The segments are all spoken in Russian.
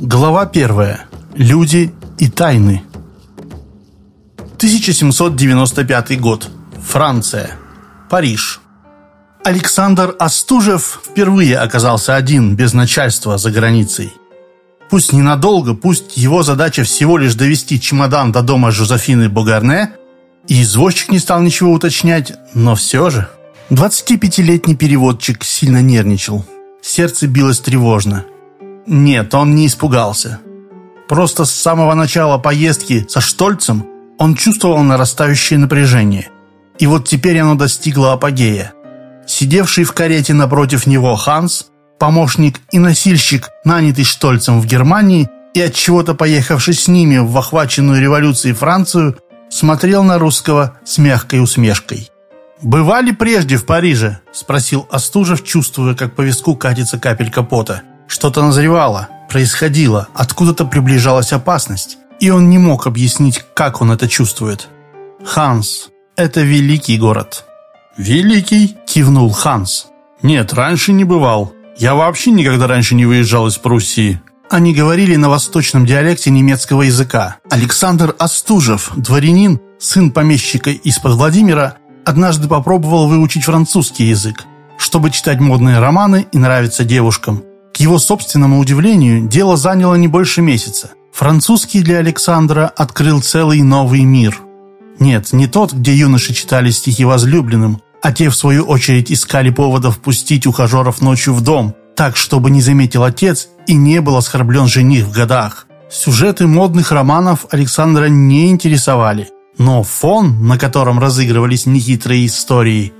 Глава первая. Люди и тайны. 1795 год. Франция. Париж. Александр Остужев впервые оказался один, без начальства, за границей. Пусть ненадолго, пусть его задача всего лишь довести чемодан до дома Жозефины Богарне, и извозчик не стал ничего уточнять, но все же... 25-летний переводчик сильно нервничал. Сердце билось тревожно. Нет, он не испугался. Просто с самого начала поездки со Штольцем он чувствовал нарастающее напряжение. И вот теперь оно достигло апогея. Сидевший в карете напротив него Ханс, помощник и носильщик, нанятый Штольцем в Германии и от чего-то поехавший с ними в охваченную революцией Францию, смотрел на русского с мягкой усмешкой. «Бывали прежде в Париже?» – спросил Остужев, чувствуя, как по виску катится капелька пота. Что-то назревало, происходило, откуда-то приближалась опасность, и он не мог объяснить, как он это чувствует. «Ханс, это великий город». «Великий?» – кивнул Ханс. «Нет, раньше не бывал. Я вообще никогда раньше не выезжал из Пруссии». Они говорили на восточном диалекте немецкого языка. Александр Остужев, дворянин, сын помещика из-под Владимира, однажды попробовал выучить французский язык, чтобы читать модные романы и нравиться девушкам. К его собственному удивлению, дело заняло не больше месяца. Французский для Александра открыл целый новый мир. Нет, не тот, где юноши читали стихи возлюбленным, а те, в свою очередь, искали поводов пустить ухажеров ночью в дом, так, чтобы не заметил отец и не был оскорблен жених в годах. Сюжеты модных романов Александра не интересовали – но фон, на котором разыгрывались нехитрые истории.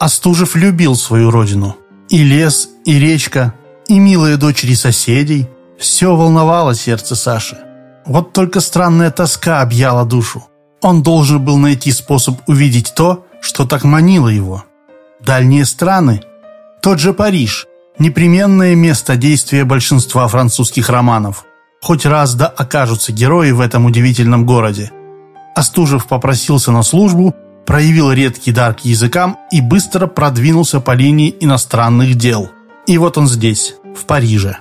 Остужев любил свою родину. И лес, и речка, и милые дочери соседей. Все волновало сердце Саши. Вот только странная тоска объяла душу. Он должен был найти способ увидеть то, что так манило его. Дальние страны, тот же Париж, непременное место действия большинства французских романов. Хоть раз да окажутся герои в этом удивительном городе – Остужев попросился на службу, проявил редкий дар к языкам и быстро продвинулся по линии иностранных дел. И вот он здесь, в Париже.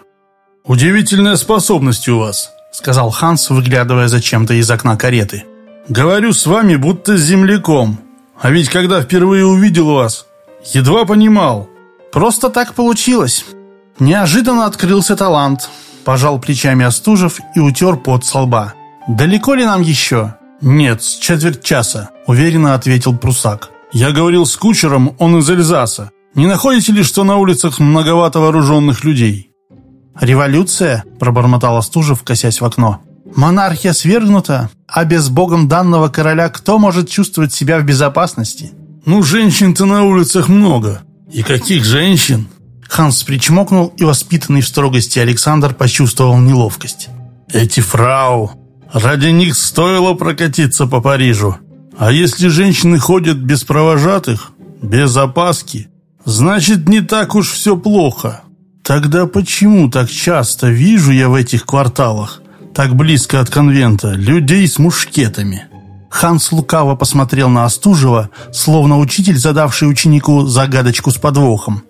«Удивительная способность у вас», — сказал Ханс, выглядывая зачем-то из окна кареты. «Говорю с вами, будто с земляком. А ведь когда впервые увидел вас, едва понимал». «Просто так получилось. Неожиданно открылся талант», — пожал плечами Остужев и утер пот со лба. «Далеко ли нам еще?» «Нет, с четверть часа», — уверенно ответил Прусак. «Я говорил с кучером, он из Эльзаса. Не находите ли, что на улицах многовато вооруженных людей?» «Революция?» – пробормотал Остужев, косясь в окно. «Монархия свергнута, а без богом данного короля кто может чувствовать себя в безопасности?» «Ну, женщин-то на улицах много. И каких женщин?» Ханс причмокнул, и воспитанный в строгости Александр почувствовал неловкость. «Эти фрау, Ради них стоило прокатиться по Парижу. А если женщины ходят без провожатых, без опаски, значит не так уж все плохо. Тогда почему так часто вижу я в этих кварталах, так близко от конвента, людей с мушкетами? Ханс лукаво посмотрел на Остужева, словно учитель, задавший ученику загадочку с подвохом.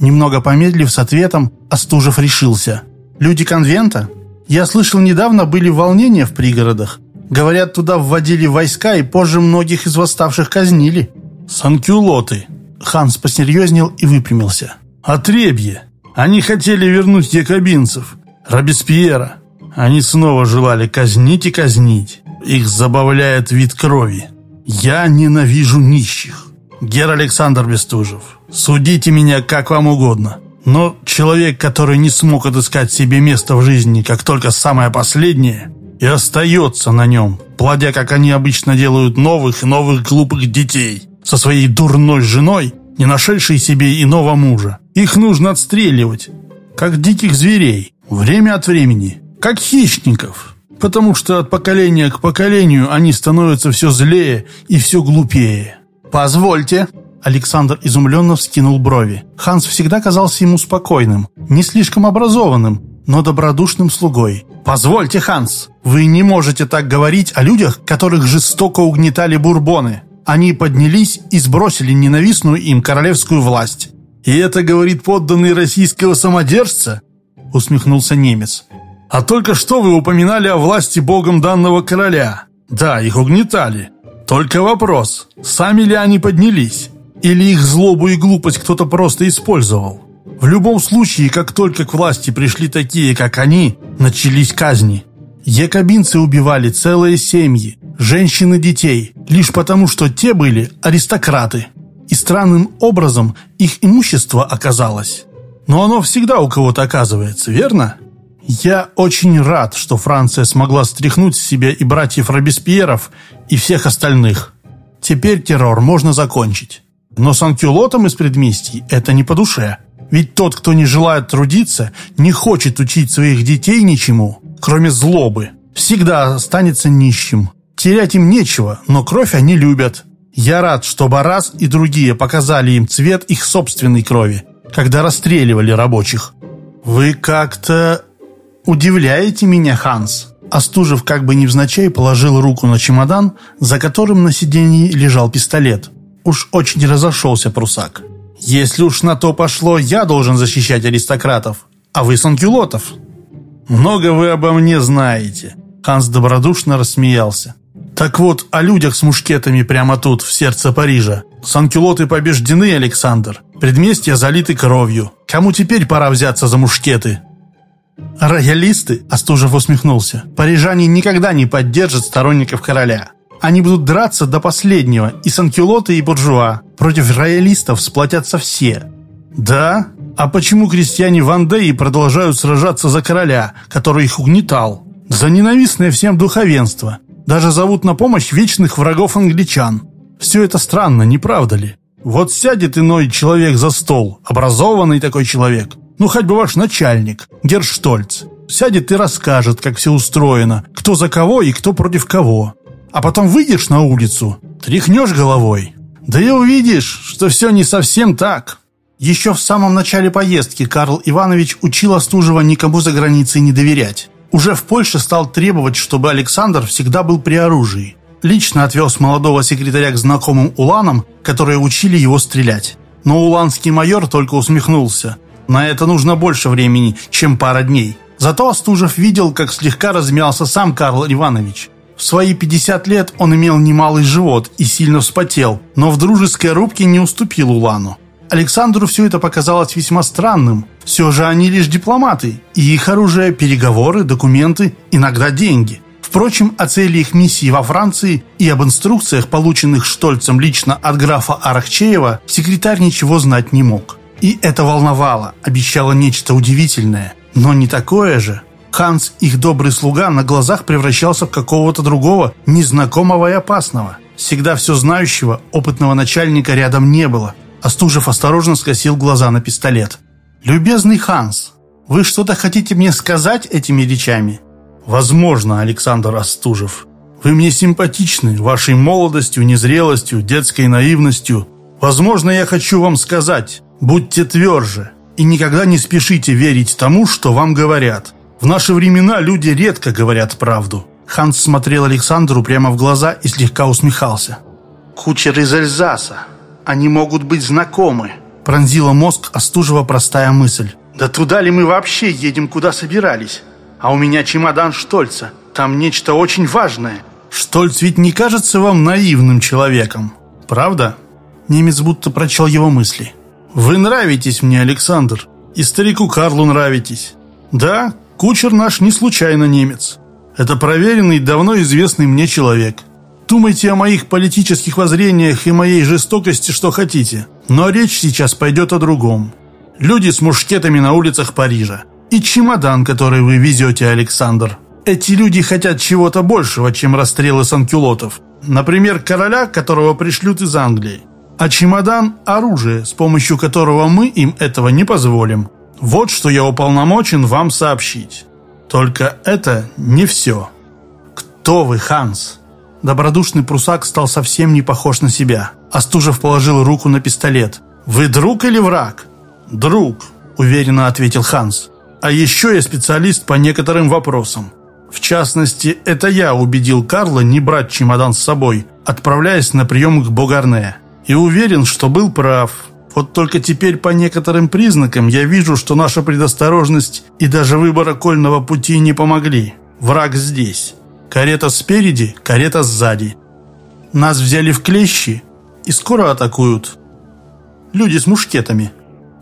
Немного помедлив с ответом, Остужев решился. «Люди конвента? Я слышал, недавно были волнения в пригородах. Говорят, туда вводили войска и позже многих из восставших казнили. Санкюлоты. Ханс посерьезнел и выпрямился. Отребье. Они хотели вернуть якобинцев. Робеспьера. Они снова желали казнить и казнить. Их забавляет вид крови. Я ненавижу нищих. Гер Александр Бестужев, судите меня как вам угодно. Но человек, который не смог отыскать себе место в жизни, как только самое последнее, и остается на нем, плодя, как они обычно делают, новых и новых глупых детей, со своей дурной женой, не нашедшей себе иного мужа. Их нужно отстреливать, как диких зверей, время от времени, как хищников, потому что от поколения к поколению они становятся все злее и все глупее. «Позвольте», Александр изумленно вскинул брови. Ханс всегда казался ему спокойным, не слишком образованным, но добродушным слугой. «Позвольте, Ханс, вы не можете так говорить о людях, которых жестоко угнетали бурбоны. Они поднялись и сбросили ненавистную им королевскую власть». «И это говорит подданный российского самодержца?» усмехнулся немец. А только что вы упоминали о власти богом данного короля. Да, их угнетали. Только вопрос, сами ли они поднялись? Или их злобу и глупость кто-то просто использовал? В любом случае, как только к власти пришли такие, как они, начались казни. Якобинцы убивали целые семьи, женщин и детей, лишь потому, что те были аристократы. И странным образом их имущество оказалось. Но оно всегда у кого-то оказывается, верно? Я очень рад, что Франция смогла стряхнуть с себя и братьев Робеспьеров, и всех остальных. Теперь террор можно закончить. Но санкюлотам из предместий это не по душе. Ведь тот, кто не желает трудиться, не хочет учить своих детей ничему, кроме злобы, всегда останется нищим. Терять им нечего, но кровь они любят. Я рад, что Барас и другие показали им цвет их собственной крови, когда расстреливали рабочих. Вы как-то удивляете меня, Ханс. Остужев как бы невзначай положил руку на чемодан, за которым на сиденье лежал пистолет. Уж очень разошелся прусак. «Если уж на то пошло, я должен защищать аристократов, а вы санкюлотов». «Много вы обо мне знаете», — Ханс добродушно рассмеялся. «Так вот, о людях с мушкетами прямо тут, в сердце Парижа. Санкюлоты побеждены, Александр. Предместья залиты кровью. Кому теперь пора взяться за мушкеты?» «Роялисты?» – Остужев усмехнулся. «Парижане никогда не поддержат сторонников короля. Они будут драться до последнего, и санкюлоты, и буржуа. Против роялистов сплотятся все». «Да? А почему крестьяне Вандеи продолжают сражаться за короля, который их угнетал? За ненавистное всем духовенство. Даже зовут на помощь вечных врагов англичан. Все это странно, не правда ли? Вот сядет иной человек за стол, образованный такой человек, ну, хоть бы ваш начальник, Герштольц. Сядет и расскажет, как все устроено, кто за кого и кто против кого. А потом выйдешь на улицу, тряхнешь головой. Да и увидишь, что все не совсем так. Еще в самом начале поездки Карл Иванович учил Остужева никому за границей не доверять. Уже в Польше стал требовать, чтобы Александр всегда был при оружии. Лично отвез молодого секретаря к знакомым уланам, которые учили его стрелять. Но уланский майор только усмехнулся – на это нужно больше времени, чем пара дней. Зато Остужев видел, как слегка размялся сам Карл Иванович. В свои 50 лет он имел немалый живот и сильно вспотел, но в дружеской рубке не уступил Улану. Александру все это показалось весьма странным. Все же они лишь дипломаты, и их оружие – переговоры, документы, иногда деньги. Впрочем, о цели их миссии во Франции и об инструкциях, полученных Штольцем лично от графа Арахчеева, секретарь ничего знать не мог. И это волновало, обещало нечто удивительное, но не такое же. Ханс, их добрый слуга, на глазах превращался в какого-то другого, незнакомого и опасного. Всегда все знающего, опытного начальника рядом не было. Остужев осторожно скосил глаза на пистолет. «Любезный Ханс, вы что-то хотите мне сказать этими речами?» «Возможно, Александр Остужев. Вы мне симпатичны вашей молодостью, незрелостью, детской наивностью. Возможно, я хочу вам сказать, Будьте тверже и никогда не спешите верить тому, что вам говорят. В наши времена люди редко говорят правду. Ханс смотрел Александру прямо в глаза и слегка усмехался. «Кучер из Эльзаса. Они могут быть знакомы», – пронзила мозг Остужева простая мысль. «Да туда ли мы вообще едем, куда собирались? А у меня чемодан Штольца. Там нечто очень важное». «Штольц ведь не кажется вам наивным человеком, правда?» Немец будто прочел его мысли. «Вы нравитесь мне, Александр, и старику Карлу нравитесь. Да, кучер наш не случайно немец. Это проверенный, давно известный мне человек. Думайте о моих политических воззрениях и моей жестокости, что хотите. Но речь сейчас пойдет о другом. Люди с мушкетами на улицах Парижа. И чемодан, который вы везете, Александр. Эти люди хотят чего-то большего, чем расстрелы санкюлотов. Например, короля, которого пришлют из Англии а чемодан – оружие, с помощью которого мы им этого не позволим. Вот что я уполномочен вам сообщить. Только это не все. Кто вы, Ханс? Добродушный прусак стал совсем не похож на себя. Остужев положил руку на пистолет. «Вы друг или враг?» «Друг», – уверенно ответил Ханс. «А еще я специалист по некоторым вопросам. В частности, это я убедил Карла не брать чемодан с собой, отправляясь на прием к Богарне и уверен, что был прав. Вот только теперь по некоторым признакам я вижу, что наша предосторожность и даже выбор окольного пути не помогли. Враг здесь. Карета спереди, карета сзади. Нас взяли в клещи и скоро атакуют. Люди с мушкетами.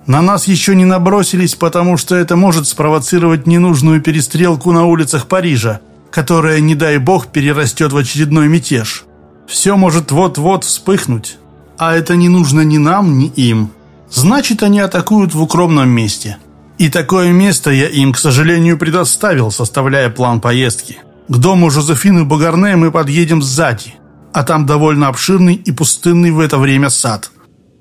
На нас еще не набросились, потому что это может спровоцировать ненужную перестрелку на улицах Парижа, которая, не дай бог, перерастет в очередной мятеж. Все может вот-вот вспыхнуть. А это не нужно ни нам, ни им. Значит, они атакуют в укромном месте. И такое место я им, к сожалению, предоставил, составляя план поездки. К дому Жозефины Бугарне мы подъедем сзади, а там довольно обширный и пустынный в это время сад.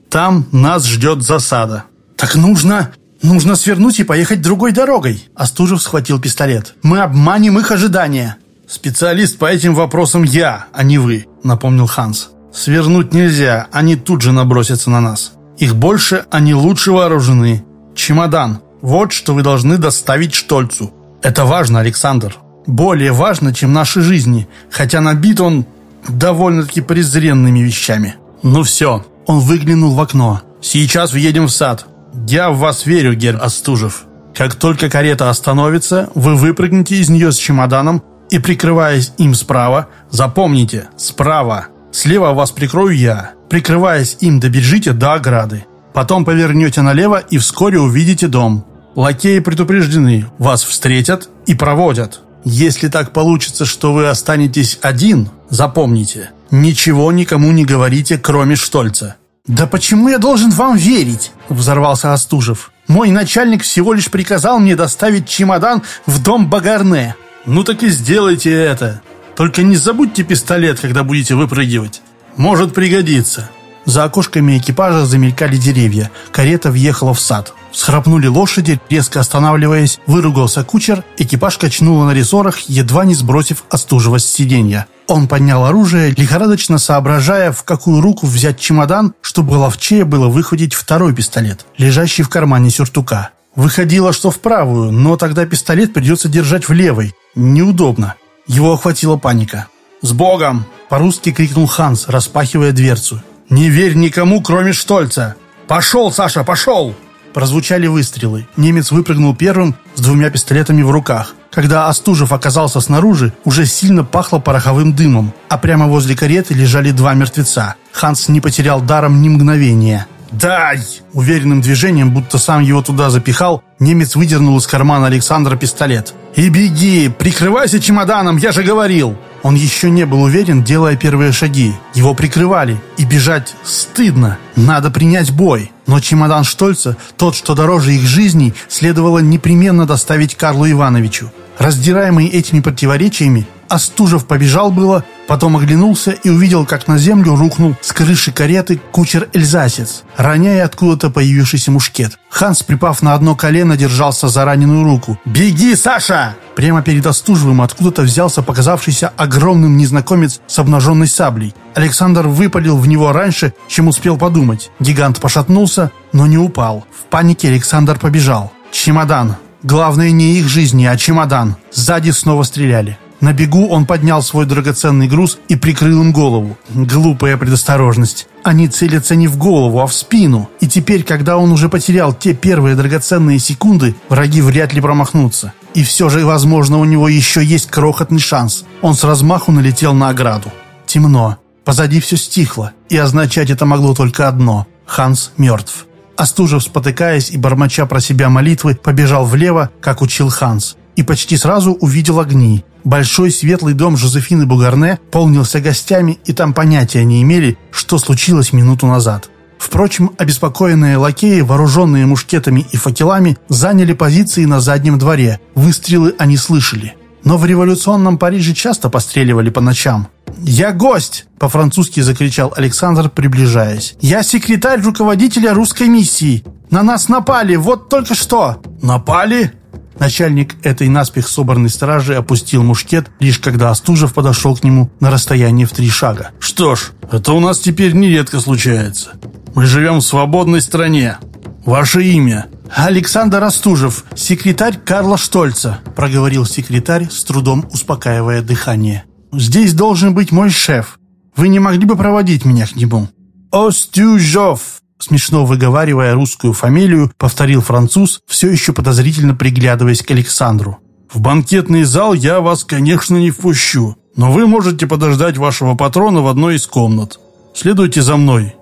Там нас ждет засада. «Так нужно... нужно свернуть и поехать другой дорогой!» Остужев схватил пистолет. «Мы обманем их ожидания!» «Специалист по этим вопросам я, а не вы», — напомнил Ханс. «Свернуть нельзя, они тут же набросятся на нас. Их больше, они лучше вооружены. Чемодан. Вот что вы должны доставить Штольцу. Это важно, Александр. Более важно, чем наши жизни, хотя набит он довольно-таки презренными вещами. Ну все, он выглянул в окно. Сейчас въедем в сад. Я в вас верю, Герр Остужев. Как только карета остановится, вы выпрыгнете из нее с чемоданом и, прикрываясь им справа, запомните, справа. Слева вас прикрою я. Прикрываясь им, добежите до ограды. Потом повернете налево и вскоре увидите дом. Лакеи предупреждены, вас встретят и проводят. Если так получится, что вы останетесь один, запомните, ничего никому не говорите, кроме Штольца. «Да почему я должен вам верить?» – взорвался Остужев. «Мой начальник всего лишь приказал мне доставить чемодан в дом Багарне. «Ну так и сделайте это. Только не забудьте пистолет, когда будете выпрыгивать. Может пригодиться». За окошками экипажа замелькали деревья. Карета въехала в сад. Схрапнули лошади, резко останавливаясь, выругался кучер, экипаж качнуло на рессорах, едва не сбросив остужего с сиденья. Он поднял оружие, лихорадочно соображая, в какую руку взять чемодан, чтобы ловчее было выхватить второй пистолет, лежащий в кармане сюртука. Выходило, что в правую, но тогда пистолет придется держать в левой. Неудобно. Его охватила паника. «С Богом!» – по-русски крикнул Ханс, распахивая дверцу. «Не верь никому, кроме Штольца! Пошел, Саша, пошел!» Прозвучали выстрелы. Немец выпрыгнул первым с двумя пистолетами в руках. Когда Остужев оказался снаружи, уже сильно пахло пороховым дымом, а прямо возле кареты лежали два мертвеца. Ханс не потерял даром ни мгновения. «Дай!» Уверенным движением, будто сам его туда запихал, немец выдернул из кармана Александра пистолет. «И беги! Прикрывайся чемоданом, я же говорил!» Он еще не был уверен, делая первые шаги. Его прикрывали. И бежать стыдно. Надо принять бой. Но чемодан Штольца, тот, что дороже их жизней, следовало непременно доставить Карлу Ивановичу. Раздираемый этими противоречиями, Остужев побежал было, потом оглянулся и увидел, как на землю рухнул с крыши кареты кучер-эльзасец, роняя откуда-то появившийся мушкет. Ханс, припав на одно колено, держался за раненую руку. «Беги, Саша!» Прямо перед Остужевым откуда-то взялся показавшийся огромным незнакомец с обнаженной саблей. Александр выпалил в него раньше, чем успел подумать. Гигант пошатнулся, но не упал. В панике Александр побежал. «Чемодан!» Главное не их жизни, а чемодан. Сзади снова стреляли. На бегу он поднял свой драгоценный груз и прикрыл им голову. Глупая предосторожность. Они целятся не в голову, а в спину. И теперь, когда он уже потерял те первые драгоценные секунды, враги вряд ли промахнутся. И все же, возможно, у него еще есть крохотный шанс. Он с размаху налетел на ограду. Темно. Позади все стихло. И означать это могло только одно. Ханс мертв. Остужев, спотыкаясь и бормоча про себя молитвы, побежал влево, как учил Ханс. И почти сразу увидел огни. Большой светлый дом Жозефины Бугарне полнился гостями, и там понятия не имели, что случилось минуту назад. Впрочем, обеспокоенные лакеи, вооруженные мушкетами и факелами, заняли позиции на заднем дворе. Выстрелы они слышали. Но в революционном Париже часто постреливали по ночам. «Я гость!» – по-французски закричал Александр, приближаясь. «Я секретарь руководителя русской миссии. На нас напали, вот только что!» «Напали?» Начальник этой наспех собранной стражи опустил мушкет, лишь когда Остужев подошел к нему на расстояние в три шага. «Что ж, это у нас теперь нередко случается. Мы живем в свободной стране. Ваше имя?» «Александр Остужев, секретарь Карла Штольца», – проговорил секретарь, с трудом успокаивая дыхание. «Здесь должен быть мой шеф. Вы не могли бы проводить меня к нему?» «Остюжов!» Смешно выговаривая русскую фамилию, повторил француз, все еще подозрительно приглядываясь к Александру. «В банкетный зал я вас, конечно, не впущу, но вы можете подождать вашего патрона в одной из комнат. Следуйте за мной».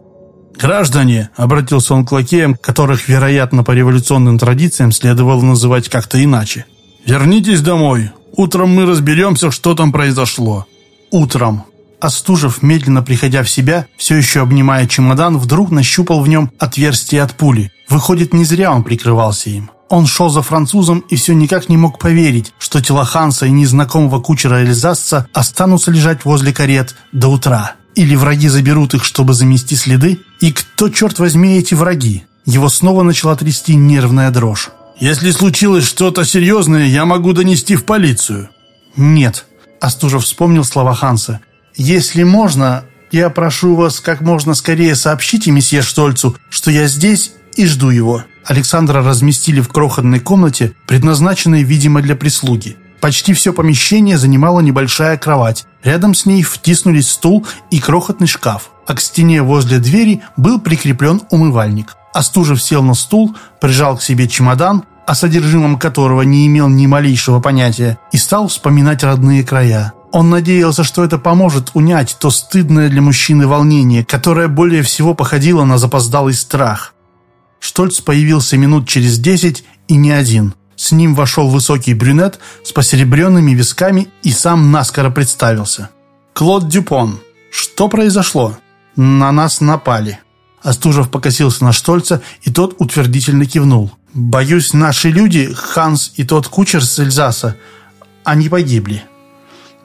«Граждане», — обратился он к лакеям, которых, вероятно, по революционным традициям следовало называть как-то иначе. «Вернитесь домой. Утром мы разберемся, что там произошло». «Утром». Остужев, медленно приходя в себя, все еще обнимая чемодан, вдруг нащупал в нем отверстие от пули. Выходит, не зря он прикрывался им. Он шел за французом и все никак не мог поверить, что тела Ханса и незнакомого кучера Эльзасца останутся лежать возле карет до утра. Или враги заберут их, чтобы замести следы? И кто, черт возьми, эти враги? Его снова начала трясти нервная дрожь. «Если случилось что-то серьезное, я могу донести в полицию». «Нет», – Остужев вспомнил слова Ханса. «Если можно, я прошу вас как можно скорее сообщите месье Штольцу, что я здесь и жду его». Александра разместили в крохотной комнате, предназначенной, видимо, для прислуги. Почти все помещение занимала небольшая кровать. Рядом с ней втиснулись стул и крохотный шкаф, а к стене возле двери был прикреплен умывальник. Остужев сел на стул, прижал к себе чемодан, о содержимом которого не имел ни малейшего понятия, и стал вспоминать родные края. Он надеялся, что это поможет унять то стыдное для мужчины волнение, которое более всего походило на запоздалый страх. Штольц появился минут через десять и не один – с ним вошел высокий брюнет с посеребренными висками и сам наскоро представился. «Клод Дюпон. Что произошло?» «На нас напали». Остужев покосился на Штольца, и тот утвердительно кивнул. «Боюсь, наши люди, Ханс и тот кучер с Эльзаса, они погибли.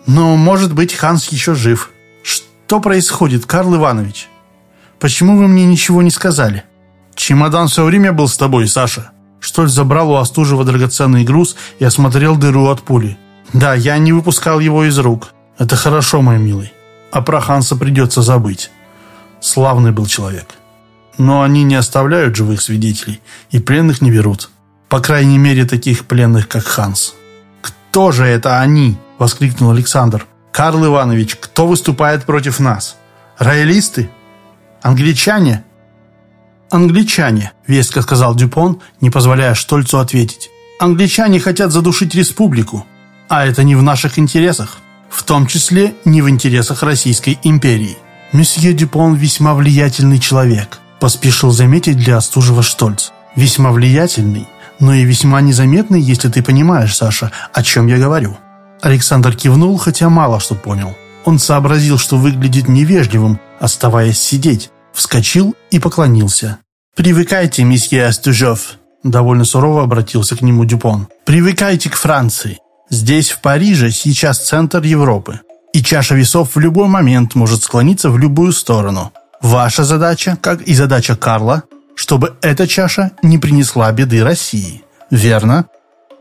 Но, может быть, Ханс еще жив. Что происходит, Карл Иванович? Почему вы мне ничего не сказали?» «Чемодан все время был с тобой, Саша?» Штольц забрал у Остужева драгоценный груз и осмотрел дыру от пули. «Да, я не выпускал его из рук. Это хорошо, мой милый. А про Ханса придется забыть. Славный был человек. Но они не оставляют живых свидетелей и пленных не берут. По крайней мере, таких пленных, как Ханс». «Кто же это они?» – воскликнул Александр. «Карл Иванович, кто выступает против нас? Роялисты? Англичане?» «Англичане», — веско сказал Дюпон, не позволяя Штольцу ответить. «Англичане хотят задушить республику, а это не в наших интересах, в том числе не в интересах Российской империи». «Месье Дюпон весьма влиятельный человек», — поспешил заметить для Остужева Штольц. «Весьма влиятельный, но и весьма незаметный, если ты понимаешь, Саша, о чем я говорю». Александр кивнул, хотя мало что понял. Он сообразил, что выглядит невежливым, оставаясь сидеть, вскочил и поклонился. «Привыкайте, месье Астужев», – довольно сурово обратился к нему Дюпон. «Привыкайте к Франции. Здесь, в Париже, сейчас центр Европы. И чаша весов в любой момент может склониться в любую сторону. Ваша задача, как и задача Карла, чтобы эта чаша не принесла беды России. Верно?»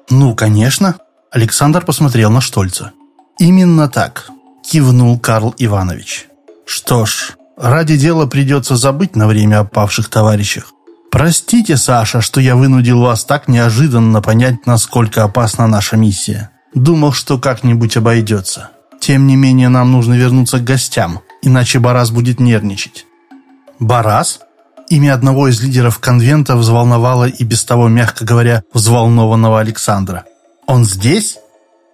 «Ну, конечно». Александр посмотрел на Штольца. «Именно так», – кивнул Карл Иванович. «Что ж, Ради дела придется забыть на время о павших товарищах. Простите, Саша, что я вынудил вас так неожиданно понять, насколько опасна наша миссия. Думал, что как-нибудь обойдется. Тем не менее, нам нужно вернуться к гостям, иначе Барас будет нервничать. Барас? Имя одного из лидеров конвента взволновало и без того, мягко говоря, взволнованного Александра. Он здесь?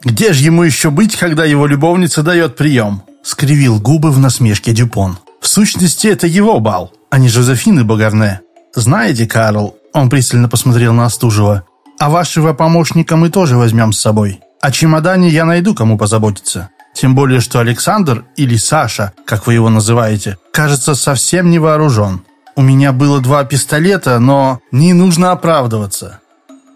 Где же ему еще быть, когда его любовница дает прием? Скривил губы в насмешке Дюпон. В сущности, это его бал, а не Жозефины Багарне. Знаете, Карл, он пристально посмотрел на Остужева, а вашего помощника мы тоже возьмем с собой. О чемодане я найду, кому позаботиться. Тем более, что Александр, или Саша, как вы его называете, кажется, совсем не вооружен. У меня было два пистолета, но не нужно оправдываться.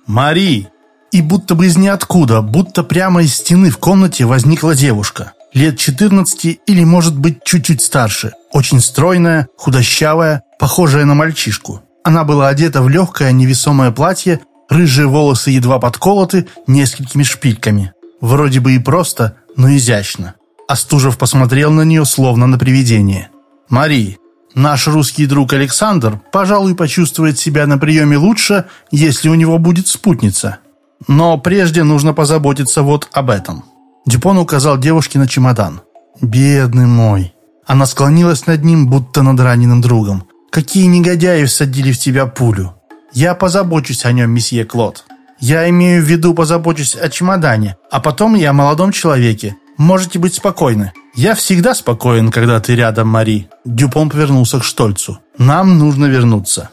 Мари! И будто бы из ниоткуда, будто прямо из стены в комнате возникла девушка лет 14 или, может быть, чуть-чуть старше. Очень стройная, худощавая, похожая на мальчишку. Она была одета в легкое невесомое платье, рыжие волосы едва подколоты несколькими шпильками. Вроде бы и просто, но изящно. Остужев посмотрел на нее, словно на привидение. «Мари, наш русский друг Александр, пожалуй, почувствует себя на приеме лучше, если у него будет спутница. Но прежде нужно позаботиться вот об этом». Дюпон указал девушке на чемодан. «Бедный мой!» Она склонилась над ним, будто над раненым другом. Какие негодяи всадили в тебя пулю? Я позабочусь о нем, месье Клод. Я имею в виду позабочусь о чемодане, а потом и о молодом человеке. Можете быть спокойны. Я всегда спокоен, когда ты рядом, Мари. Дюпон повернулся к Штольцу. Нам нужно вернуться.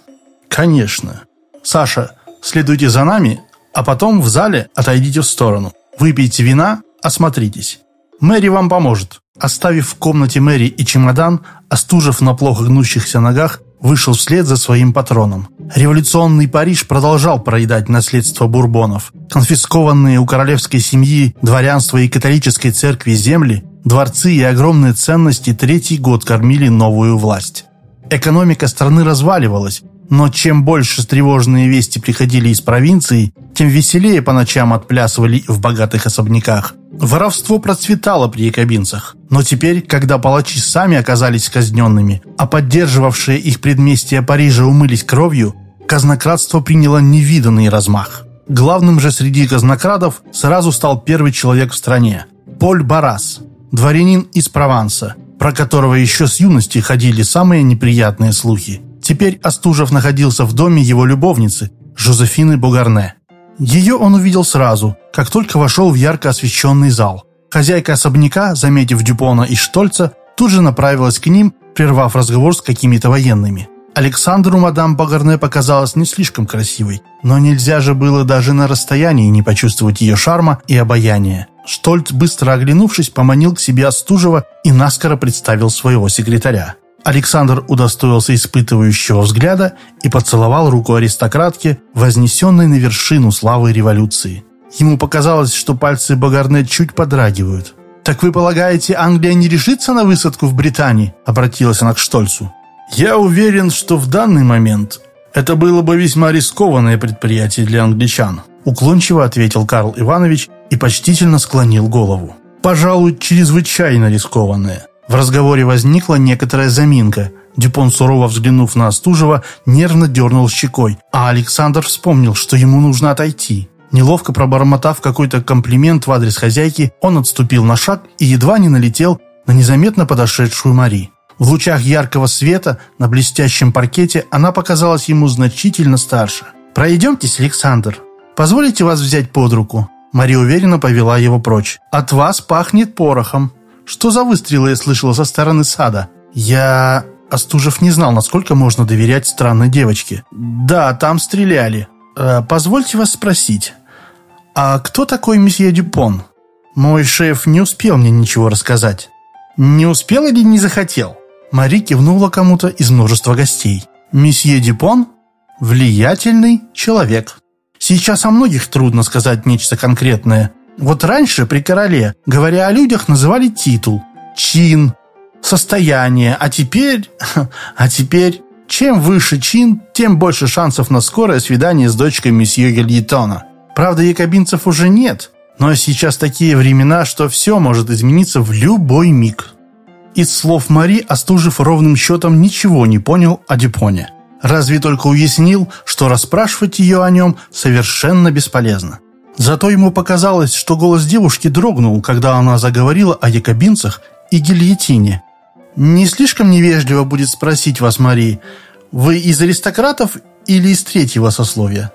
Конечно. Саша, следуйте за нами, а потом в зале отойдите в сторону. Выпейте вина, осмотритесь. Мэри вам поможет. Оставив в комнате Мэри и чемодан, Остужев на плохо гнущихся ногах вышел вслед за своим патроном. Революционный Париж продолжал проедать наследство бурбонов. Конфискованные у королевской семьи, дворянства и католической церкви земли, дворцы и огромные ценности третий год кормили новую власть. Экономика страны разваливалась, но чем больше тревожные вести приходили из провинции, тем веселее по ночам отплясывали в богатых особняках. Воровство процветало при якобинцах. Но теперь, когда палачи сами оказались казненными, а поддерживавшие их предместья Парижа умылись кровью, казнократство приняло невиданный размах. Главным же среди казнокрадов сразу стал первый человек в стране – Поль Барас, дворянин из Прованса, про которого еще с юности ходили самые неприятные слухи. Теперь Остужев находился в доме его любовницы, Жозефины Бугарне. Ее он увидел сразу, как только вошел в ярко освещенный зал. Хозяйка особняка, заметив Дюпона и Штольца, тут же направилась к ним, прервав разговор с какими-то военными. Александру мадам Багарне показалась не слишком красивой, но нельзя же было даже на расстоянии не почувствовать ее шарма и обаяния. Штольц, быстро оглянувшись, поманил к себе Остужева и наскоро представил своего секретаря. Александр удостоился испытывающего взгляда и поцеловал руку аристократки, вознесенной на вершину славы революции. Ему показалось, что пальцы Багарне чуть подрагивают. «Так вы полагаете, Англия не решится на высадку в Британии?» – обратилась она к Штольцу. «Я уверен, что в данный момент это было бы весьма рискованное предприятие для англичан», – уклончиво ответил Карл Иванович и почтительно склонил голову. «Пожалуй, чрезвычайно рискованное». В разговоре возникла некоторая заминка. Дюпон, сурово взглянув на Остужева, нервно дернул щекой, а Александр вспомнил, что ему нужно отойти. Неловко пробормотав какой-то комплимент в адрес хозяйки, он отступил на шаг и едва не налетел на незаметно подошедшую Мари. В лучах яркого света на блестящем паркете она показалась ему значительно старше. «Пройдемтесь, Александр. Позволите вас взять под руку?» Мари уверенно повела его прочь. «От вас пахнет порохом». Что за выстрелы я слышала со стороны сада? Я... Остужев не знал, насколько можно доверять странной девочке. Да, там стреляли. Э, позвольте вас спросить. А кто такой месье Дюпон? Мой шеф не успел мне ничего рассказать. Не успел или не захотел? Мари кивнула кому-то из множества гостей. Месье Дюпон – влиятельный человек. Сейчас о многих трудно сказать нечто конкретное – вот раньше при короле, говоря о людях, называли титул, чин, состояние, а теперь... А теперь... Чем выше чин, тем больше шансов на скорое свидание с дочкой месье Гельетона. Правда, якобинцев уже нет, но сейчас такие времена, что все может измениться в любой миг. Из слов Мари Остужев ровным счетом ничего не понял о Дюпоне. Разве только уяснил, что расспрашивать ее о нем совершенно бесполезно. Зато ему показалось, что голос девушки дрогнул, когда она заговорила о якобинцах и гильотине. «Не слишком невежливо будет спросить вас, Мари, вы из аристократов или из третьего сословия?»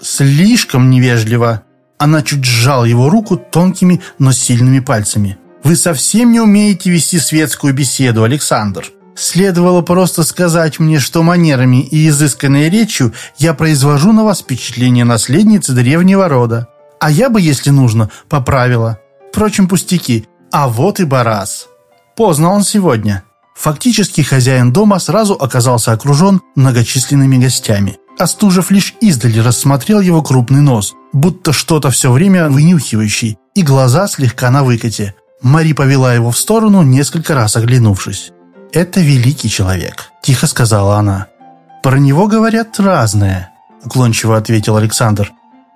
«Слишком невежливо». Она чуть сжала его руку тонкими, но сильными пальцами. «Вы совсем не умеете вести светскую беседу, Александр. Следовало просто сказать мне, что манерами и изысканной речью я произвожу на вас впечатление наследницы древнего рода. А я бы, если нужно, поправила. Впрочем, пустяки. А вот и Барас. Поздно он сегодня. Фактически хозяин дома сразу оказался окружен многочисленными гостями. Остужев лишь издали рассмотрел его крупный нос, будто что-то все время вынюхивающий, и глаза слегка на выкате. Мари повела его в сторону, несколько раз оглянувшись. «Это великий человек», – тихо сказала она. «Про него говорят разное», – уклончиво ответил Александр.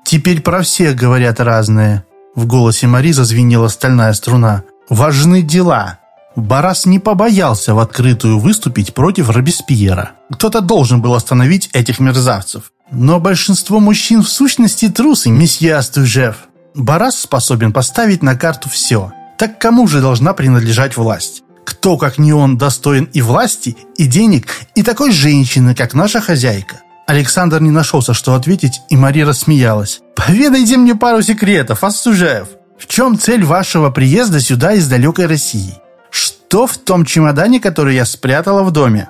Теперь про всех говорят разное. В голосе Мари зазвенела стальная струна. Важны дела. Барас не побоялся в открытую выступить против Робеспьера. Кто-то должен был остановить этих мерзавцев. Но большинство мужчин в сущности трусы, месье Астужев. Барас способен поставить на карту все. Так кому же должна принадлежать власть? Кто, как не он, достоин и власти, и денег, и такой женщины, как наша хозяйка? Александр не нашелся, что ответить, и Мария рассмеялась. «Поведайте мне пару секретов, Астужаев. В чем цель вашего приезда сюда из далекой России? Что в том чемодане, который я спрятала в доме?»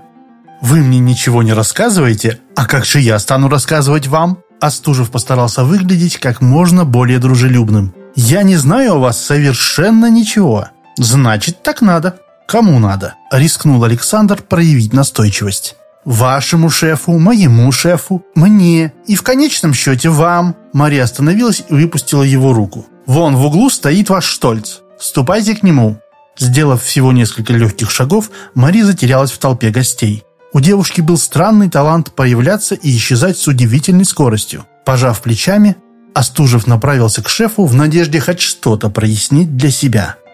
«Вы мне ничего не рассказываете? А как же я стану рассказывать вам?» Остужев постарался выглядеть как можно более дружелюбным. «Я не знаю о вас совершенно ничего. Значит, так надо». «Кому надо?» – рискнул Александр проявить настойчивость. «Вашему шефу, моему шефу, мне и в конечном счете вам». Мария остановилась и выпустила его руку. «Вон в углу стоит ваш Штольц. Ступайте к нему». Сделав всего несколько легких шагов, Мария затерялась в толпе гостей. У девушки был странный талант появляться и исчезать с удивительной скоростью. Пожав плечами, Остужев направился к шефу в надежде хоть что-то прояснить для себя –